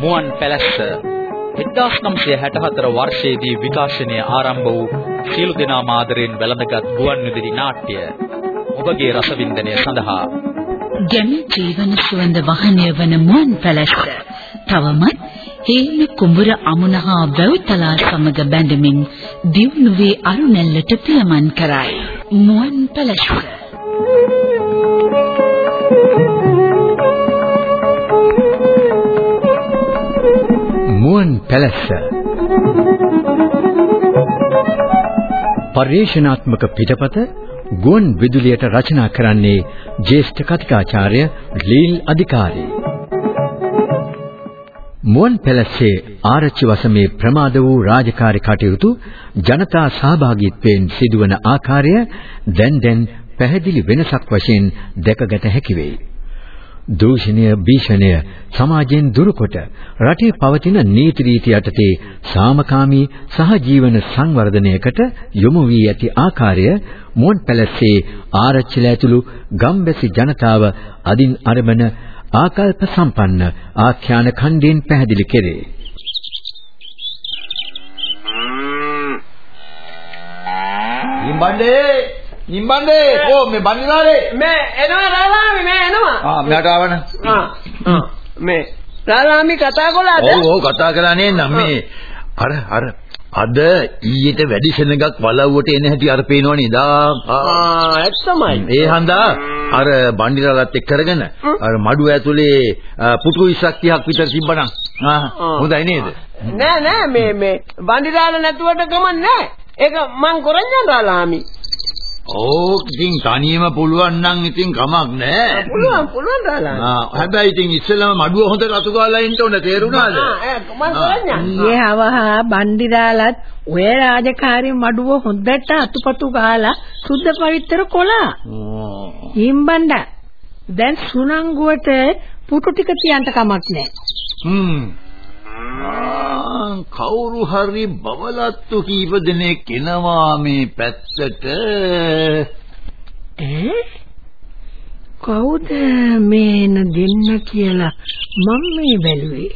මුවන් පැලැස්ස 1964 වර්ෂයේදී විකාශනය ආරම්භ වූ සියලු දෙනා මාදරෙන් වැළඳගත් ගුවන් විදුලි නාට්‍ය ඔබගේ රසවින්දනය සඳහා ගැමි ජීවන සුවඳ වහනය වන මුවන් පැලැස්ස තවමත් හේන කුඹුර අමුණහා වැව්තලා සමග බැඳමින් දිවුනුවේ අරුණැල්ලට පියමන් කරයි. මුවන් පැලැස්ස මුවන් පැලැස්ස පරිශනාත්මක පිටපත ගුවන් විදුලියට රචනා කරන්නේ ජ්‍යෙෂ්ඨ කතිකාචාර්ය ලීල් අධිකාරී මුවන් පැලැස්සේ ආරච්චි වසමේ ප්‍රමාද වූ රාජකාරී කටයුතු ජනතා සහභාගීත්වයෙන් සිදුවන ආකාරය දැන් දැන් පැහැදිලි වෙනසක් වශයෙන් දැකගත හැකි වෙයි. දූෂණය භීෂණය සමාජයෙන් දුරුකොට රටේ පවතින නීති රීති යටතේ සාමකාමී සහජීවන සංවර්ධනයකට යොමු වී ඇති ආකාරය මුවන් පැලස්සේ ආරච්චිලා ඇතුළු ගම්බැසි ජනතාව අදින් අරබන ආකල්ප සම්පන්න ආඛ්‍යාන ඛණ්ඩයෙන් පැහැදිලි කෙරේ. නිම්බණ්ඩේ නිම්බණ්ඩේ කො මේ බන්දිලානේ මේ එනවා රාලාමි මේ එනවා. ආ මෙයාට ආවන? ආ මේ රාලාමි කතා කළාද? ඔව් ඔව් කතා කළා නේ නම් මේ අර අර අද ඊයට වැඩි සෙනගක් වලව්වට එන හැටි අර පේනවනේ දා ආ ඇත්තමයි. ඒ හන්දා අර බණ්ඩිරලත් එක්ක කරගෙන අර මඩුව ඇතුලේ පුටු 20ක් 30ක් විතර තිබ්බනම්. ආ හොඳයි නේද? නෑ නෑ මේ මේ බණ්ඩිරාල නැතුවට ගමන් නෑ. ඒක මං කරන්නේ රාලාමි ඕක ඉතින් තනියම පුළුවන් නම් ඉතින් කමක් නෑ. පුළුවන් පුළුවන් දාලා. ආ හැබැයි ඉතින් ඉස්සෙල්ලාම මඩුව හොඳ රතු ගාලා ඉන්න ඕන තේරුණාද? අවහා බණ්ඩිරාලත් ඔය රාජකාරී මඩුව හොඳට අතුපතු ගාලා සුද්ධ පවිත්‍ර කොලා. හිම්බණ්ඩ දැන් සුනංගුවට පුටු ටික තියන්න කමක් නෑ. හ්ම්. කවුරු හරි බවලත්තු කීප දෙනෙක් එනවා මේ පැත්තට. ඈ කවුද මේන දෙන්න කියලා මම මේ බැලුවේ?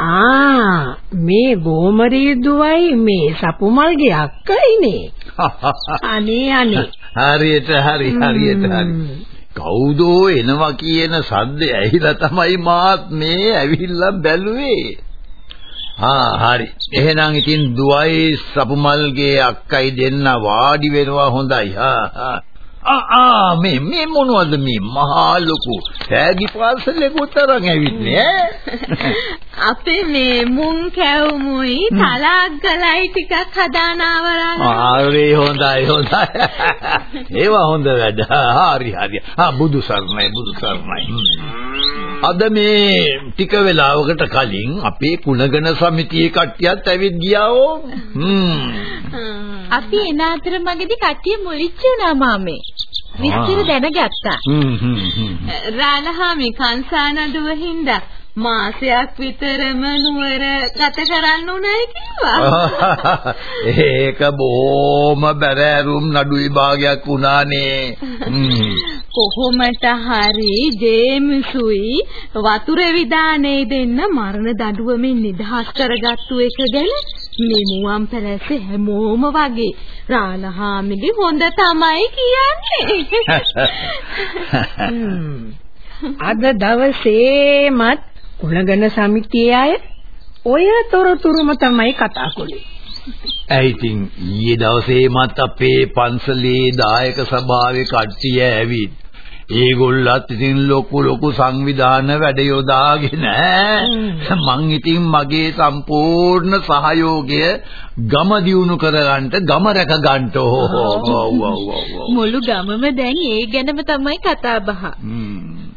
ආ මේ ගෝමරී දුවයි මේ සපුමල්ගේ අක්කයිනේ. අනේ අනේ. හරියට හරි හරියට හරි කවුදෝ එනවා කියන සද්ද ඇහිලා තමයි මාත් මේ ඇවිල්ලා බැලුවේ. ආ හරි. එහෙනම් ඉතින් දුවයි සපුමල්ගේ අක්කයි දෙන්න වාඩි වෙනවා හොඳයි. හා ආ ආ මේ මේ මොනවද මේ මහා ලොකු තෑගි පාර්සලයකට තරම් ඇවිත්නේ අපේ මේ මුං කැවුමුයි තලක් ගලයි ටිකක් හදානවරන් ආරේ හොඳයි හොඳයි. ඒවා හොඳ වැඩ. හරි හරි. ආ බුදු සරණයි බුදු සරණයි. අද මේ ටික වෙලාවකට කලින් අපේ කුණගණ සමිතියේ කට්ටියත් ඇවිත් ගියාෝ හ්ම් අපි එන අතර මගදී කට්ටිය මුලිච්ච වුණා මාමේ විස්තර දැනගත්තා. රාලහාමි කංසානඩුව හින්දා මාසයක් විතරම නුවර ගත කරන්න උනායි කිව්වා. ඒක බොහොම බැරෑරුම් නඩු විභාගයක් වුණානේ. කොහොමට හරි ජේම්සුයි වතුර විදානේ දෙන්න මරණ දඬුවමින් නිදහස් කරගත්තු එක ගැන මේ මුවන් පැලැස්ස හැමෝම වගේ රාලහාමිගේ හොඳ තමයි කියන්නේ. අද දවසේමත් කුණගන සමිතියේ අය ඔය තොරතුරුම තමයි කතා කළේ. ඇයි ඉතින් ඊයේ දවසේ මත් අපේ පන්සලේ දායක සභාවේ කට්ටිය ඇවිත් ඒගොල්ලත් ඉතින් ලොකු ලොකු සංවිධාන වැඩ යොදාගෙන මං ඉතින් මගේ සම්පූර්ණ සහයෝගය ගම දියුණු කරගන්න ගම රැක ගන්න මුළු ගමම දැන් ඒ ගැනම තමයි කතා බහ.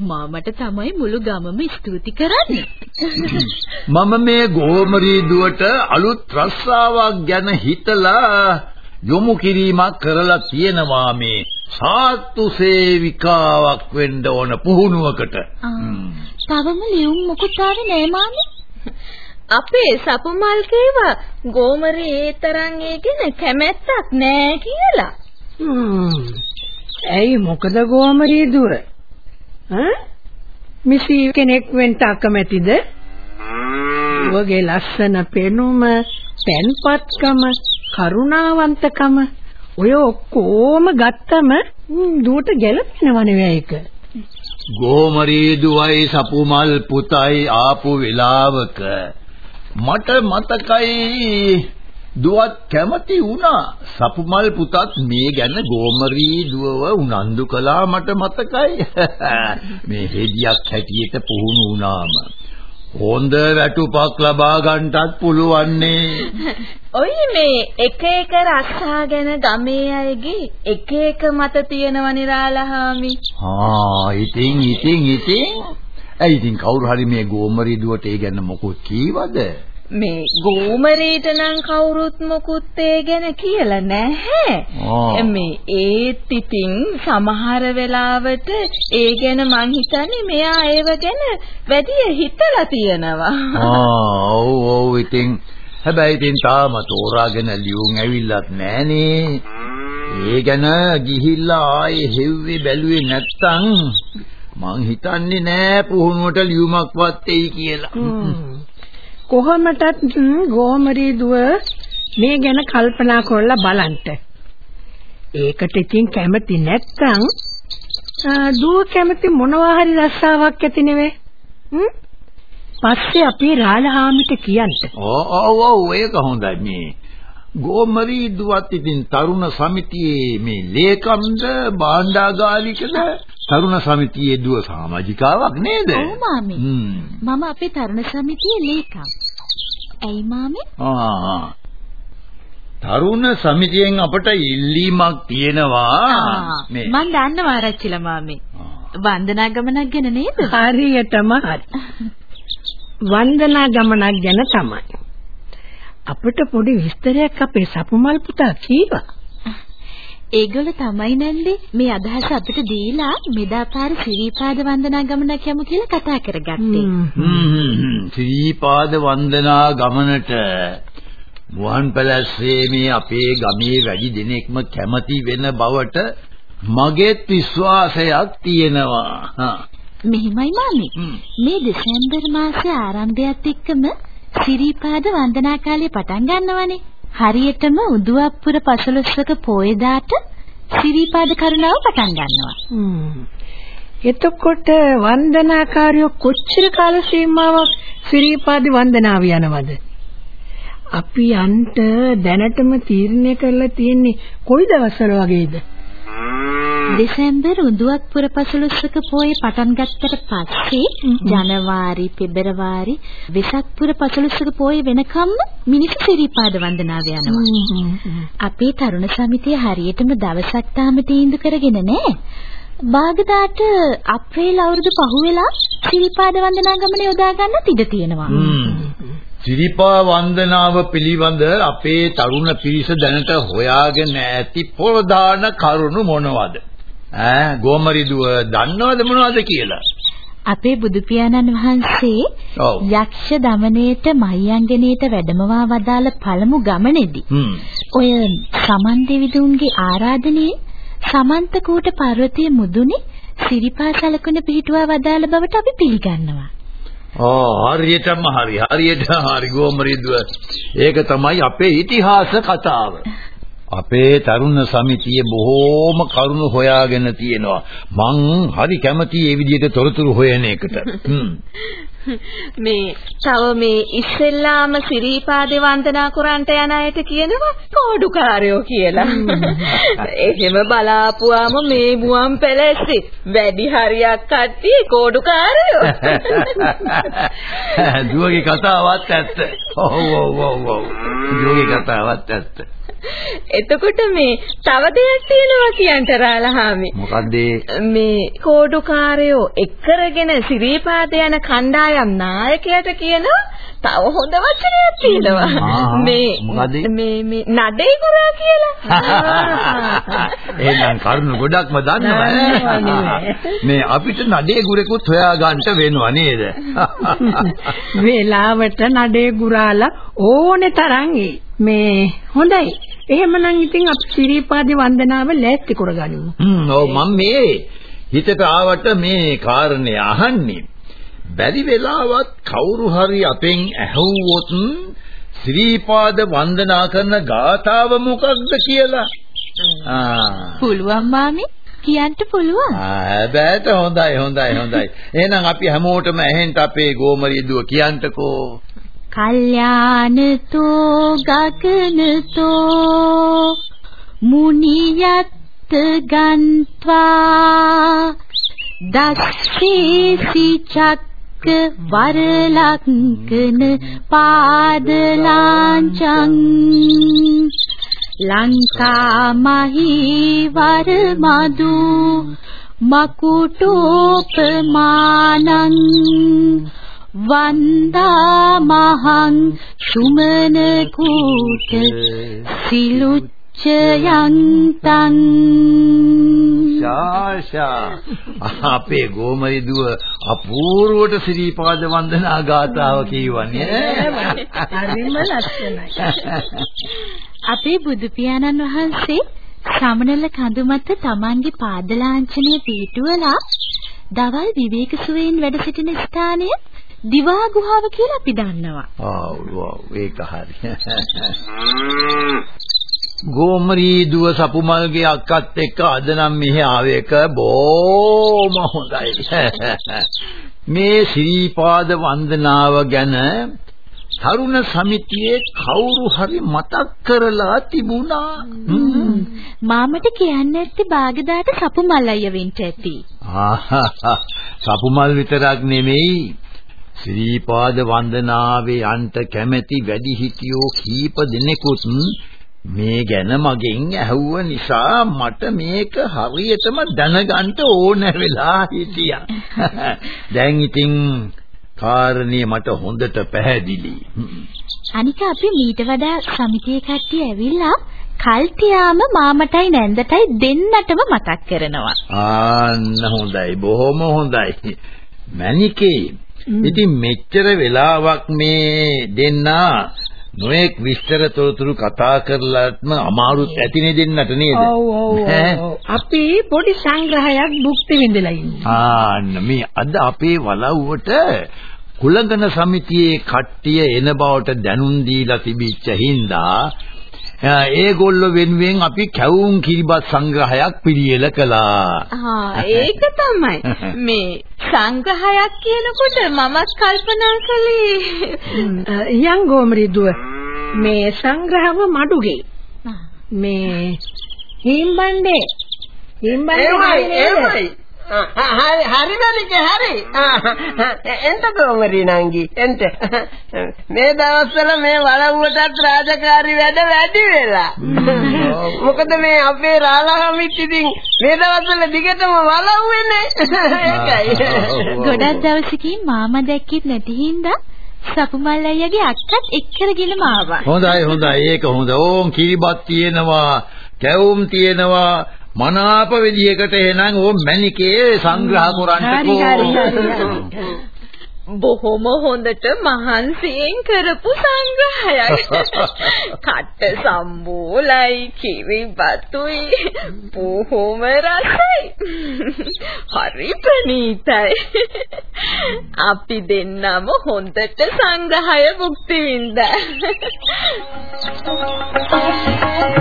මාමට තමයි මුළු ගමම ස්තුති කරන්නේ. මම මේ ගෝමරී දුවට අලුත් රස්සාවක් ගැන හිතලා යොමු කිරීමක් කරලා තියෙනවා මේ සාත්තු සේවිකාවක් වෙන්න ඕන පුහුණුවකට. තවම ලියුම් මොකුත් ආවේ නෑ මාමේ. අපේ සපුමල් කේවා ගෝමරේ ඒ තරම් ඒ ගැන කැමැත්තක් නෑ කියලා. ඇයි මොකද ගෝමරී දුර? ඈ? මිසි කෙනෙක් වෙන්න අකමැතිද? ඔබගේ ලස්සන පෙනුම, තැන්පත්කම, කරුණාවන්තකම ඔය ඔක්කොම ගත්තම දුවට ගැලපෙනව නෙවෙයි ඒක. ගෝමරී දුවයි සපුමල් පුතයි ආපු වෙලාවක මට මතකයි දුවත් කැමති වුණා. සපුමල් පුතත් මේ ගැන ගෝමරී දුවව උනන්දු කළා මට මතකයි. මේ හෙදියක් හැටියට පුහුණු වුණාම. හොඳ වැටුපක් ලබා ගන්නටත් පුළුවන්නේ. ඔයි මේ එක එක රස්සා ගැන ගමේ අයගේ එක එක මත තියෙනවනේ රාලහාමි. ආ ඉතින් ඉතින් ඉතින් ඇයි ඉතින් කවුරු හරි මේ ගෝමරී දුවට ඒ ගැන මොකක් කීවද? මේ ගෝමරීට නම් කවුරුත් මොකුත් ඒ ගැන කියලා නැහැ. මේ ඒත් ඉතින් සමහර වෙලාවට ඒ ගැන මං හිතන්නේ මෙයා ඒව ගැන වැඩි හිතලා තියෙනවා. ආ ඔව් ඔව් ඉතින් හැබැයි ඉතින් තාම තෝරාගෙන ලියුම් ඇවිල්ලත් නැහනේ. ඒ ගැන ගිහිල්ලා ආයේ හෙව්වේ බැලුවේ නැත්තම් මං හිතන්නේ නෑ පුහුණුවට ලියුමක්වත් එයි කියලා. කොහොමටත් ගෝමරී දුව මේ ගැන කල්පනා කරලා බලන්න. ඒකට ඉතින් කැමති නැත්තම් දුව කැමති මොනවා හරි රස්සාවක් ඇති නෙවෙයි. හ්ම්? පස්සේ අපි රාලහාමිට කියන්න. ඔව් ඔව් ඔව් ඒක හොඳයි මේ. ගෝමරී දුවත් ඉතින් තරුණ සමිතියේ මේ ලේකම්ද භාණ්ඩාගාරිකද තරුණ සමිතියේ දුව සමාජිකාවක් නේද? ඔව් මාමි. මම අපේ තරුණ සමිතියේ ලේකම්. ඇයි මාමි? ආ තරුණ සමිතියෙන් අපට ඉල්ලීමක් තියෙනවා මේ මම දන්නවා ආරච්චිලා මාමි. වන්දනා ගමනක් ගැන නේද? හරියටම හරි. වන්දනා ගමනක් ගැන තමයි. අපිට පොඩි විස්තරයක් අපේ සපුමල් පුතා කීවා. ඒගොල්ල තමයි නැන්දේ මේ අදහස අපිට දීලා මෙදාපාර ශ්‍රීපාද වන්දනා ගමනක් යමු කියලා කතා කරගත්තේ. ශ්‍රීපාද වන්දනා ගමනට මුවන් පැලස්සේ මේ අපේ ගමේ වැඩි දෙනෙක්ම කැමති වෙන බවට මගේත් විශ්වාසයක් තියෙනවා. මෙහිමයි මාමි. මේ දෙසැම්බර් මාසේ ආරම්භයත් එක්කම ශ්‍රීපාද වන්දනා කාලය පටන් ගන්නවනේ. හරියටම උදුවප්පුර පසළොස්වක පෝයදාට සිරිපාද කරුණාව පටන් ගන්නවා. එතකොට වන්දනාකාරයෝ කොච්චර කාල සීමාවක් සිරිපාද වන්දනාව යනවද? අපි අන්ට දැනටම තීරණය කරලා තියෙන්නේ කොයි දවස්වල වගේද? දෙසැම්බර් උඳුවක් පුර පසළොස්වක පෝය පටන් ගත්තට පස්සේ ජනවාරි පෙබරවාරි වෙසක් පුර පසළොස්වක පෝය වෙනකම්ම මිනිස්සු සිරිපාද වන්දනාව යනවා. අපේ තරුණ සමිතිය හරියටම දවසක් තාම තීන්දුව කරගෙන නැහැ. බාගදාට අප්‍රේල් අවුරුදු පහුවෙලා සිරිපාද වන්දනා ගමන යොදා ගන්නත් ඉඩ තියෙනවා. සිරිපා වන්දනාව පිළිබඳ අපේ තරුණ පිරිස දැනට හොයාගෙන ඇති ප්‍රධාන කරුණු මොනවද? ඈ ගෝමරිදුව දන්නවද මොනවද කියලා? අපේ බුදු පියාණන් වහන්සේ යක්ෂ දමනයේට මහියංගනේට වැඩමවා වදාළ පළමු ගමනේදී ඔය සමන් දෙවිඳුන්ගේ ආරාධනයේ සමන්තකූට පර්වතයේ මුදුනේ සිරිපා සලකුණ පිහිටුවා වදාළ බවට අපි පිළිගන්නවා. ආ හරියටම හරි හරියට හරි ගෝමරිදුව ඒක තමයි අපේ ඉතිහාස කතාව. අපේ තරුණ සමිතිය බොහෝම කරුණු හොයාගෙන තියෙනවා. මං හරි කැමති මේ විදිහට තොරතුරු හොයන එකට. මේ තව මේ ඉස්සෙල්ලාම සිරීපාදේ වන්දනා කරන්ට යන අයට කියනවා කෝඩුකාරයෝ කියලා. එහෙම බලාපුවාම මේ මුවන් පැලැස්සේ වැඩි හරියක් කට්ටිය කෝඩුකාරයෝ. දුවගේ කතාවත් ඇත්ත. ඔව් ඔව් ඔව් ඔව්. දුවගේ කතාවත් ඇත්ත. එතකොට මේ තව දෙයක් තියෙනවා කියන්ට රාලහාමි. මොකද්ද මේ කෝඩුකාරයෝ එක්කරගෙන සිරීපාද යන කණ්ඩායම් නායකයාට කියන තව හොඳ වචනයක් තියෙනවා. මේ මේ මේ නඩේ ගුරා කියලා. එහෙනම් කරුණු ගොඩක්ම දන්නවා මේ අපිට නඩේ ගුරෙකුත් හොයා ගන්න වෙනවා නේද? වේලාවට නඩේ ගුරාලා ඕනේ තරම් මේ හොඳයි එහෙමනම් ඉතින් අපි සිරිපාදේ වන්දනාව ලෑස්ති කරගනිමු. හ්ම් ඔව් මම මේ හිතට ආවට මේ කාරණේ අහන්නේ. බැරි වෙලාවත් කවුරු හරි අපෙන් ඇහුවොත් ශ්‍රීපාද වන්දනා කරන ගාථාව මොකක්ද කියලා. ආ. පුළුවන් මාමේ කියන්න පුළුවන්. හැබැයිට හොඳයි හොඳයි හොඳයි. එහෙනම් අපි හැමෝටම ඇහෙන්න අපේ ගෝමරිය දුව කියන්ටකෝ. කල්යාණතෝ ගගනතෝ මුනියත් ගන්්වා දස්සේසි චක්ක වරලක්කන පාදලාංචං. ලංකා මහීවර මදු මකුටෝපමානං. වන්දා මහං සුමන කූට සිලුච්චයන් තං ශාෂා. අපේ ගෝමරි දුව අපූර්වට ශ්‍රීපාද වන්දනා ගාථාව කියවන්නේ. හරිම ලස්සනයි. අපේ බුදු පියාණන් වහන්සේ ශ්‍රමණල කඳු මත Tamanගේ පාද ලාංඡනය පිහිටුවලා දවල් විවේක සුවයෙන් වැඩ සිටින ස්ථානය දිවා ගුහාව කියලා අපි දන්නවා. ආව් ආව් ඒක හරි. ගෝමරී දුව සපුමල්ගේ අක්කත් එක්ක අද නම් මෙහි ආවේක බොම හොඳයි. මේ ශ්‍රීපාද වන්දනාව ගැන තරුණ සමිතියේ කවුරු හරි මතක් කරලා තිබුණා. මාමට කියන්න ඇත්තේ බාගදාට සපු මල් අයිය වෙන්න ඇති. සපුමල් විතරක් නෙමෙයි ශ්‍රීපාද වන්දනාවේ යන්ට කැමැති වැඩිහිටියෝ කීප දෙනෙකුත් මේ ගැන මගෙන් ඇහුව නිසා මට මේක හරියටම දැනගන්න ඕන වෙලා හිටියා. දැන් ඉතින් කාරණේ මට හොඳට පැහැදිලි. අනික අපි මීට වඩා සමිතියේ කට්ටිය ඇවිල්ලා කල්තියාම මාමටයි නැන්දටයි දෙන්නටම මතක් කරනවා. ආන්න හොඳයි බොහොම හොඳයි. මණිකේ ඉතින් මෙච්චර වෙලාවක් මේ දෙන්නා නොඑක් විස්තර තොරතුරු කතා කරලාත්ම අමාරුත් ඇතිනේ දෙන්නට නේද? ඔව් ඔව් අපි පොඩි සංග්‍රහයක් භුක්ති විඳලා ඉන්නේ. ආන්න මේ අද අපේ වලව්වට කුලගන සමිතියේ කට්ටිය එන බවට දැනුම් දීලා තිබිච්ච හින්දා ඒගොල්ලෝ වෙනුවෙන් අපි කැවුම් කිරිබත් සංග්‍රහයක් පිළියෙල කළා. ආ ඒක තමයි. මේ සංග්‍රහයක් කියනකොට මමත් කල්පනා කළේ යන් ගෝමරි දුව මේ සංග්‍රහව මඩුගේ. මේ හිම්බණ්ඩේ හිම්බණ්ඩේ හරි හරි වැඩික හරි එන්ට කොමරි නංගි එන්ට මේ දවස්වල මේ වලව්වටත් රාජකාරි වැඩ වැඩි වෙලා මොකද මේ අපේ රාලහමිත් ඉතින් මේ දවස්වල දිගටම වලව්වෙන්නේ ඒකයි ගොඩක් දවසකින් මාමා දැක්කෙත් නැති හින්දා සපුමල් අයියාගේ අක්කත් එක්කරගෙනම ආවා. හොඳයි හොඳයි ඒක හොඳ. ඕම් කිරිබත් තියෙනවා, කැවුම් තියෙනවා, මනාප විදියකට එහෙනම් ඕ මැනිකේ සංග්‍රහ කරන්නකෝ. බොහොම හොඳට මහන්සියෙන් කරපු සංග්‍රහයක්. කට්ට සම්බෝලයි කිරිබතුයි බොහොම රසයි. හරි ප්‍රණීතයි. අපි දෙන්නම හොඳට සංග්‍රහය භුක්ති විඳා. මට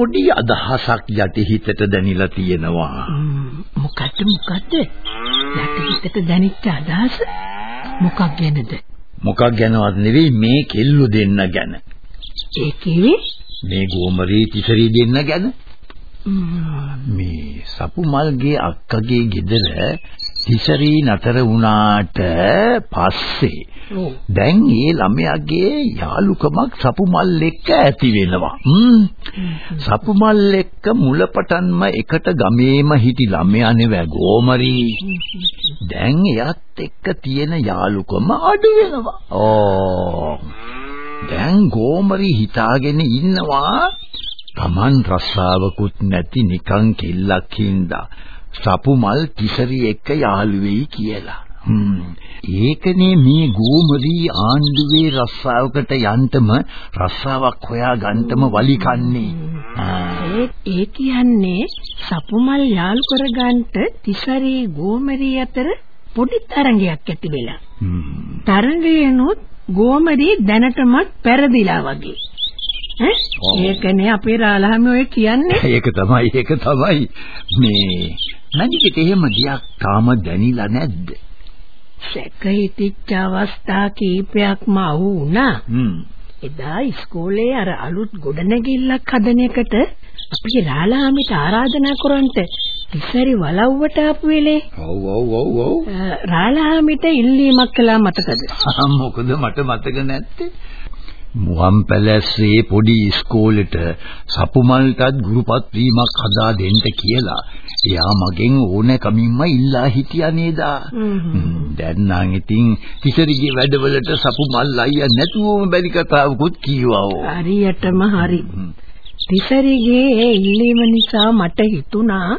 පොඩි අදහසක් යටිහිතට දැනිලා තියෙනවා. මොකද්ද මොකද්ද? යටිහිතට දැනිච්ච අදහස මොකක් ගැනද? මොකක් ගැනවත් නෙවෙයි මේ කෙල්ලු දෙන්න ගැන. ඒ කිව්වේ මේ ගෝමරී තිසරි දෙන්න ගැන. මේ සපුමල්ගේ අක්කගේ ගෙදර තිසරි නතර වුණාට පස්සේ දැන් ඒ ළමයාගේ යාළුකමක් සපුමල් එක්ක ඇති වෙනවා. සපුමල් එක්ක මුලපටන්ම එකට ගමේම හිටි ළමයා නෙවෙයි ගෝමරි. දැන් එයත් එක්ක තියෙන යාළුකම අඩු වෙනවා. ඕ. දැන් ගෝමරි හිතාගෙන ඉන්නවා Taman රස්සාවකුත් නැති නිකන් කෙල්ලක් හින්දා සපුමල් තිසරි එක්ක යාළු වෙයි කියලා. ඒකනේ මේ ගෝමරී ආණ්ඩුවේ රස්සාවකට යන්තම රස්සාවක් හොයා ගන්නතම වලි කන්නේ. ඒ කියන්නේ සපුමල් යාළු කරගන්නට තිසරේ ගෝමරී අතර පොඩි තරංගයක් ඇති වෙලා. තරංගයනොත් ගෝමරී දැනටමත් පෙරදිලා වගේ. ඒකනේ අපේ රාලහම ඔය කියන්නේ. ඒක තමයි ඒක තමයි. මේ මැනිකට එහෙම දියක් තාම දැනිලා නැද්ද? සැක හිතිච්ච අවස්ථා කීපයක්ම අහු වුණා. එදා ඉස්කෝලේ අර අලුත් ගොඩනැගිල්ලක් හදන එකට අපි රාලහාමිට ආරාධනා කරන්ට ඉස්සරි වලව්වට ආපු වෙලේ. ඔව් ඔව් ඔව් ඔව්. රාලහාමිට ඉල්ලීමක් කළා මතකද? මොකද මට මතක නැත්තේ. මුවන් පැලැස්සේ පොඩි ඉස්කෝලේට සපුමල්ටත් ගුරුපත් වීමක් හදා දෙන්න කියලා එයා මගෙන් ඕන කමින්ම ඉල්ලා හිටියා නේද? දැන් නම් ඉතින් තිසරිගේ වැඩවලට සපුමල් අයියා නැතුවම බැරි කතාවකුත් කියවා. හරියටම හරි. තිසරිගේ ඒ ඉල්ලීම නිසා මට හිතුණා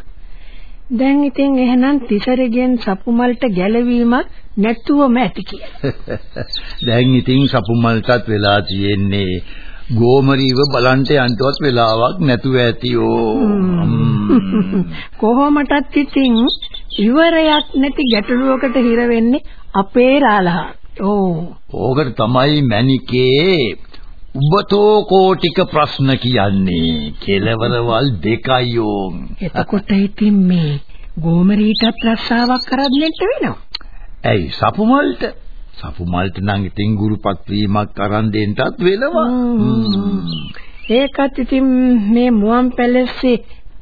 දැන් ඉතින් එහෙනම් තිසරගෙන් සපුමල්ට ගැලවීමක් නැතුවම ඇති කියලා. දැන් ඉතින් සපුමල්ටත් වෙලා තියෙන්නේ ගෝමරීව බලන්ට යන්නවත් වෙලාවක් නැතුව ඇතියෝ. කොහොමටත් ඉතින් ඉවරයක් නැති ගැටලුවකට හිර වෙන්නේ අපේ රාලහා. ඕ. ඕකට තමයි මැනිකේ උබතෝ කෝටික ප්‍රශ්න කියන්නේ කෙලවරවල් දෙකයියෝ. එතකොට ඉතින් මේ ගෝමරීටත් රස්සාවක් කරන්නට වෙනවා. ඇයි සපුමල්ට? සපුමල්ට නම් ඉතින් ගුරුපත් වීමක් අරන් දෙන්නටත් වෙනවා. ඒකත් ඉතින් මේ මුවන් පැලස්සේ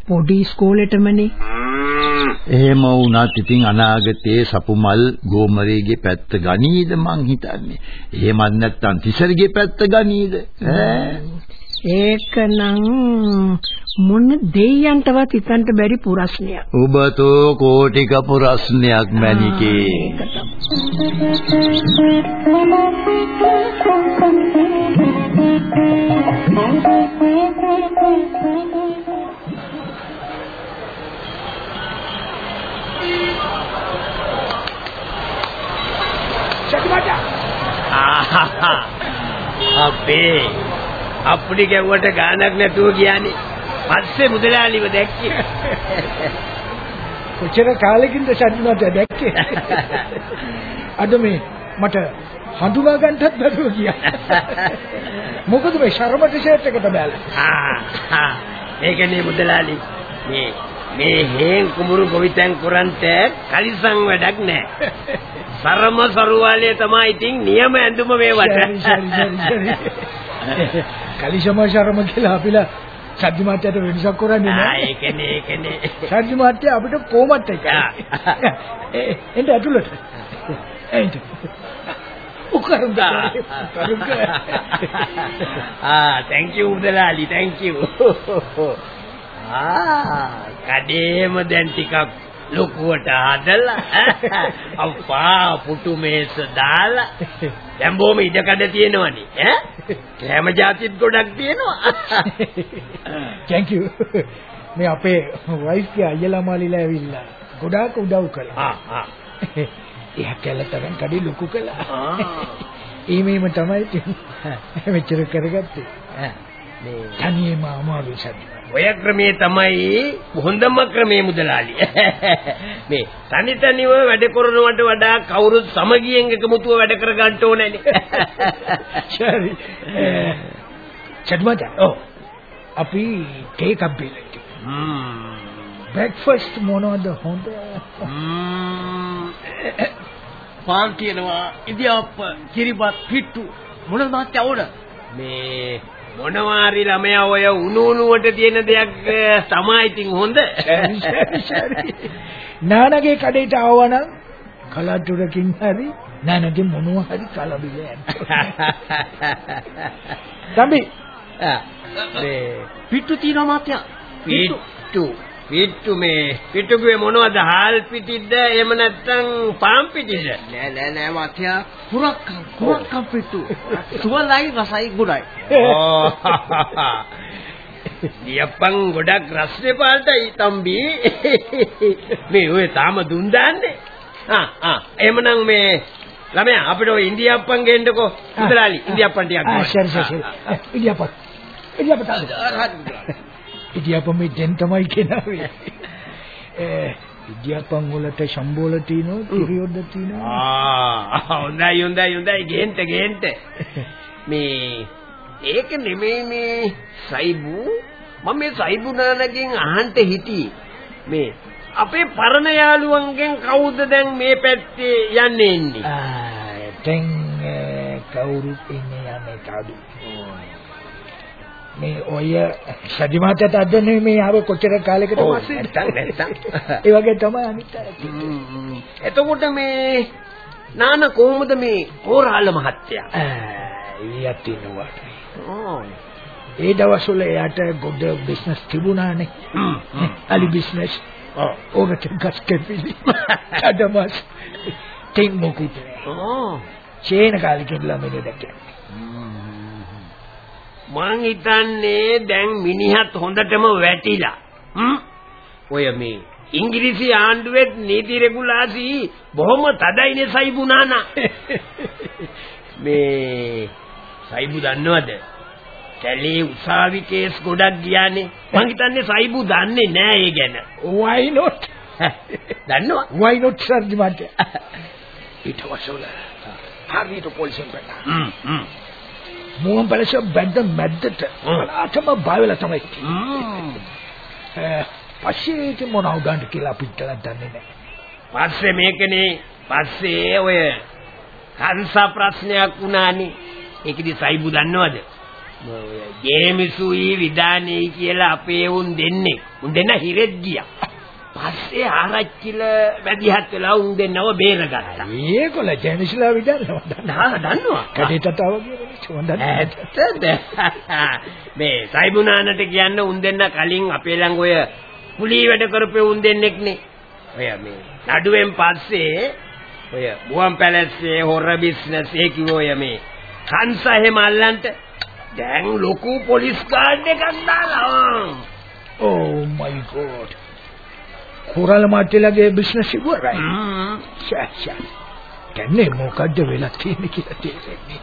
පොඩි ඉස්කෝලේටමනේ. එහෙම වුණත් ඉතින් අනාගතයේ සපුමල් ගෝමරේගේ පැත්ත ගනීද මං හිතන්නේ. එහෙමත් නැත්නම් තිසරගේ පැත්ත ගනීද? ඒකනම් මොන දෙයයන්ටවත් හිතන්න බැරි පුරස්නයක්. ඔබතෝ කෝටික පුරස්නයක් මැනිකේ. අපේ අප්පුඩි ගැව්වට ගානක් නැතුව ගියානේ. පස්සේ මුදලාලිව දැක්කේ. කොච්චර කාලෙකින්ද ශාන්තිනාත දැක්කේ? අද මේ මට හඳුනා ගන්නත් බැරුව ගියා. මොකද මේ ශර්මට ෂර්ට් එකට බැලලා. ආ ආ ඒකනේ මුදලාලි. මේ මේ හේන් කුඹුරු ගොවිතැන් කරන්ට කලිසම් වැඩක් නැහැ. සරම සරුවාලේ තමයි ඉතින් නියම ඇඳුම මේවට. කලිසම ශර්ම කියලා අපිලා සද්දි මාත්‍යට වෙනසක් කරන්නේ ආ නැහැ. ඒකනේ ඒකනේ. සද්දි මාත්‍ය අපිට කොහොමත් එකයි. එන්න ඇතුළට. එන්න. උකරුන්දා. ආ thank you මුදලාලි thank you. ආ කඩේම දැන් ටිකක් ලොකුවට හදලා අප්පා පුටු මේස දාලා දැන් බොහොම ඉඩකඩ තියෙනවනේ ඈ කැම જાතිත් ගොඩක් තියෙනවා thank you. මේ අපේ වයිෆ් ගේ අයියලා මාලිලා ඇවිල්ලා ගොඩාක් උදව් කළා. ආ ආ එයා කැලතරන් කඩේ ලොකු කළා. ආ ඒ මේම තමයි මෙච්චර කරගත්තේ. මේ තනියම අමාරු සද්ද. ඔය ක්‍රමේ තමයි හොඳම ක්‍රමේ මුදලාලි. මේ තනි තනිව වැඩ කරනවට වඩා කවුරුත් සමගියෙන් එකමුතුව වැඩ කර ගන්න ඕනේනේ. සරි. චඩ්මත. ඔව්. අපි කේක් බෙල්ලට. හ්ම්. බ්‍රෙක්ෆාස්ට් මොනවද හොඳ? පාන් තියෙනවා ඉදියාප්ප කිරිබත් පිට්ටු මොනවද ඕන මේ මොනවාරි ළමයා ඔය උණු උණුවට තියෙන දෙයක් තමයි ඉතින් හොඳ. නානගේ කඩේට ආවනම් කලතුරකින් හරි නානගේ මොනවා හරි කලබිල යන්න. තම්බි මේ පිට්ටු තියෙනවා මාත්‍ය. පිට්ටු පිට්ටු මේ පිටුගේ මොනවද හාල් පිටිද්ද? එහෙම නැත්නම් පාන් පිටිද්ද? නෑ නෑ නෑ මාත්‍ය. කුරක්කම් කුරක්කම් පිට්ටු. සුවලයි රසයි ගුණයි. දියප්පන් ගොඩක් රස්නේ පාල්ටයි තම්බි. මේ ඔය තාම දුන් දාන්නේ. ආ ආ. එහෙමනම් මේ ළමයා අපිට ඔය ඉන්දියාප්පන් ගේන්නකෝ. මුදලාලි ඉන්දියාප්පන් ටිකක් ආ. සරි සරි ඉදියාපත් ඉදියාපත් ඉදියාපම් මේ දැන් තමයි කෙනාවේ. ඒ ඉදියාපම් වලට ශම්බෝල තිනෝ තිරියොද්ද තිනෝ. ආ හොඳයි හොඳයි හොඳයි. ගේන්න ගේන්න. මේ ඒක නෙමෙයි මේ සයිබු. මම මේ සයිබු නානගෙන් අහන්න හිටියේ. මේ අපේ පරණ යාළුවන්ගෙන් කවුද දැන් මේ පැත්තේ යන්නේ ඉන්නේ? ආ දැන් කවුරුත් ඉන්නේ යන්නේ කාදු මේ ඔය සජිමාතට අදන්නේ මේ ආව කොච්චර කාලයකට පස්සේ? නැත්තම්, නැත්තම්. ඒ වගේ තමයි අනිත් එතකොට මේ නාන කොහොමද මේ පෝරාල මහත්තයා? ඊයත් ඉන්නවා. ඒ දවස්වල එයාට ගොඩ බිස්නස් තිබුණානේ. අලි බිස්නස්. ඕකට ගස් කැපිලි. අදමස් තින් මොකුත් ඕ. චේන කාලෙකින් ළමයි දැක්කේ මං හිතන්නේ දැන් මිනිහත් හොඳටම වැටිලා. ඔය මේ ඉංග්‍රීසි ආණ්ඩුවෙත් නීති රෙගුලාසි බොහොම තදයිනේ සයිබුනානා. මේ සයිබු දන්නවද? කැලේ උසාවි කේස් ගොඩක් ගියානේ. මං හිතන්නේ සයිබු දන්නේ නෑ ඒ ගැන. why not දන්නවා? why not sir දිමන්ට ඊට වසෝල හරියට පොලිසියෙන් බැලුවා හ්ම් හ්ම්. මුවන් පැලස බැද්ද මැද්දට අලාතම බය වෙලා තමයි පස්සේ ඉතින් මොනව ගන්න කියලා අපිට දන්නේ නැහැ පස්සේ මේකනේ පස්සේ ඔය කංසා ප්‍රශ්නයක් වුණානේ. ඒකෙදි සයිබු දන්නවද? ජේමිසුයි විදානේ කියලා අපේ උන් දෙන්නේ. උන් දෙන්න හිරෙත් ගියා. පස්සේ ආරච්චිල වැඩිහත් වෙලා උන් දෙන්නව බේරගත්තා. ඒකොල ජෙනිස්ලා විදන්නවා නා දන්නවා. කඩේට ආව කියලා ඇත්තද? මේ සයිබුනානට කියන්න උන් දෙන්න කලින් අපේ ළඟ ඔය පුලී වැඩ කරපේ උන් දෙන්නෙක්නේ. ඔය මේ නඩුවෙන් පස්සේ ඔය බුවන් පැලස්සේ හොර බිස්නස් ඒ කිව්වොය මේ කංශ එහෙම අල්ලන්ට දැන් ලොකු පොලිස් ගාඩ් එකක් දාලා oh my god කුරල් මාට්ටලගේ බිස්නස් ඉවරයි. ෂා දැන්නේ මොකද්ද වෙලා තියෙන්නේ කියලා තේරෙන්නේ.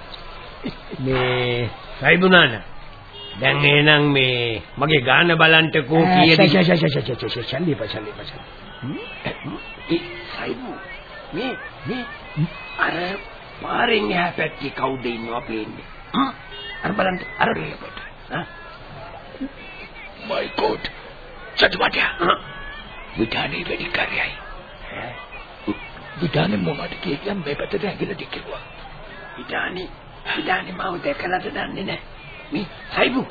මේ සයිබුනාන දැන් එහෙනම් මේ මගේ ගාන බලන්ටකෝ කීයද? ෂා ෂා ෂා ෂා ෂා ෂල්ලි පසල්ලි පසල්ලි ඒ සයිබු මේ මේ අර පාරෙන් එහා පැත්තේ කවුද ඉන්නව පේන්නේ? අර බලන්න අර රේකට my god. සතුටුමට විධානේ වැඩි කාර්යයි. විධානේ මොනවද කියන්නේ මේ පැත්තට ඇගිලා දික්කුවා ඉතානි ඉතානි මාව දැකලාද දන්නේ නැහැ. මේ සයිබු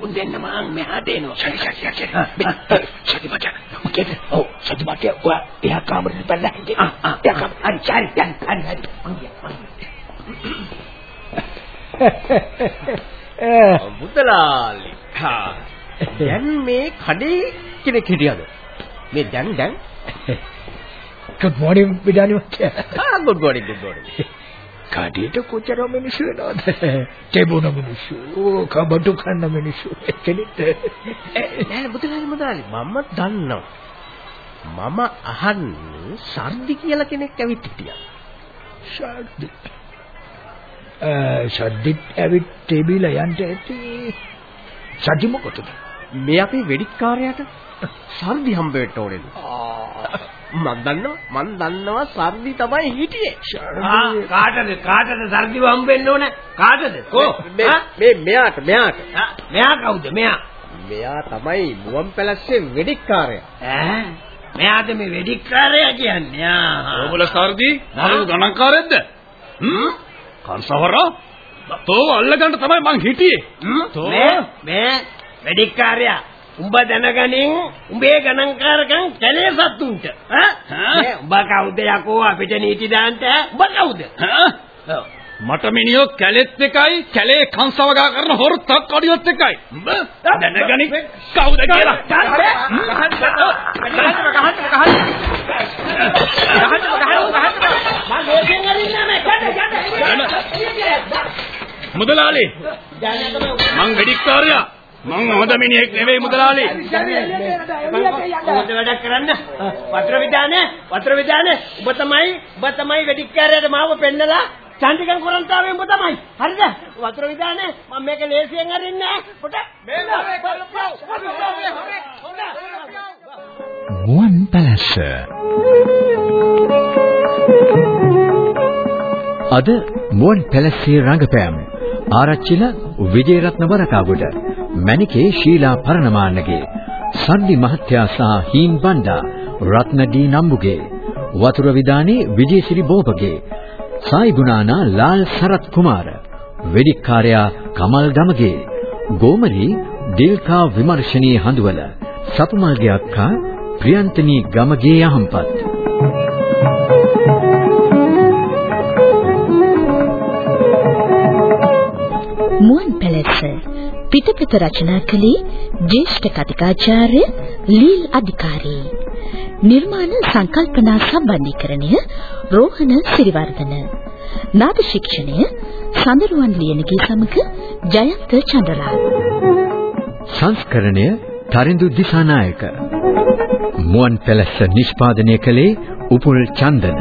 උන් දෙන්න මං මෙහාට එනවා සරි සරි සරි සතුටුමට මොකද ඔව් සතුටුමට ඔයා එයා කාමරෙට බැලලා හිටියේ ආ ආ එයා කාමරෙට හරි හරි හරි හරි. මුදලාලි. දැන් මේ කඩේ කෙනෙක් හිටියද මේ දැන් දැන් good morning විධානේ මචං ආ good morning good morning කාඩියට කොච්චර මිනිස්සු වෙනවද? තෙබුණ මිනිස්සු, කබඩු කන්න මිනිස්සු. කෙනෙක් නෑ මුදලාලි මුදලාලි මම දන්නවා මම අහන්නේ සර්දි කියලා කෙනෙක් ඇවිත් හිටියා ශාද්දි. අ ශාද්දිත් ඇවිත් තෙබිලා යන්න ඇති. සජි මොකටද? මේ අපේ වෙඩික්කාරයාට සර්දි හම්බ වෙන්න ඕනේලු මම දන්නවා මම දන්නවා සර්දි තමයි හිටියේ. කාටද? කාටද සර්දිව හම්බෙන්න ඕන? කාටද? කෝ? මේ මෙයාට මෙයාට. මෙයා කවුද? මෙයා? මෙයා තමයි මුවන් පැලස්සේ වෙඩික්කාරයා. ඈ? මෙයාට මේ වෙඩික්කාරයා කියන්නේ? ආ. ඔබල සර්දි? මම ගණන්කාරයෙක්ද? හ්ම්? කන්සවරා? තෝ අල්ලගන්න තමයි මං හිටියේ. තෝ? මේ මේ වෙඩික්කාරයා උඹ දැනගනින් උඹේ ගණන්කාරකම් කැලේ සත්තුන්ට. ඈ? උඹ කවුද යකෝ අපිට නීති දාන්න උඹ කවුද? ඈ? මට මිනිහෝ කැලෙත් එකයි කැලේ කංසවගා කරන හොරතක් අඩියොත් එකයි. දැනගනි. කවුද කියලා? මුදලාලි මං වෙඩික්කාරයා මං හොඳ මිනිහෙක් නෙවෙයි මුදලාලි. ඔබට වැඩක් කරන්න. වතුර විදානේ වතුර විදානේ. ඔබ තමයි ඔබ තමයි වෙදිකාරයට මාව පෙන්නලා චන්දිකන් කොරන්තාවේ ඔබ තමයි. හරිද? වතුර විදානේ. මම මේක ලේසියෙන් අරින්නේ. පොට මුවන් පැලැස්ස. අද මුවන් පැලැස්සේ රංගපෑම්. ආරච්චිල විජේරත්න වරකාගොඩ මණිකේ ශීලා පරණමාන්නගේ සන්දි මහත්තයා සහ හීන් බණ්ඩා රත්න ඩී නම්බුගේ වතුර විදානේ විජේසිරි බෝපගේ සායි ගුණානා ලාල් සරත් කුමාර වෙදිකාර්යා කමල් ගමගේ ගෝමරි දිල්කා විමර්ශනී හඳුවල සතුමල්ගේ අක්කා ප්‍රියන්තනී ගමගේ යහම්පත්. පිටපත රචනා කළේ ජ්‍යෙෂ්ඨ කතිකාචාර්ය ලීල් අධිකාරී. නිර්මාණ සංකල්පනා සම්බන්ධීකරණය රෝහණ සිරිවර්ධන. නාද ශික්ෂණය සඳරුවන් ලියනගේ සමග ජයන්ත චන්ද්‍රලාල් සංස්කරණය තරිඳු දිසානායක. මුවන් පැලැස්ස නිෂ්පාදනය කළේ උපුල් චන්දන.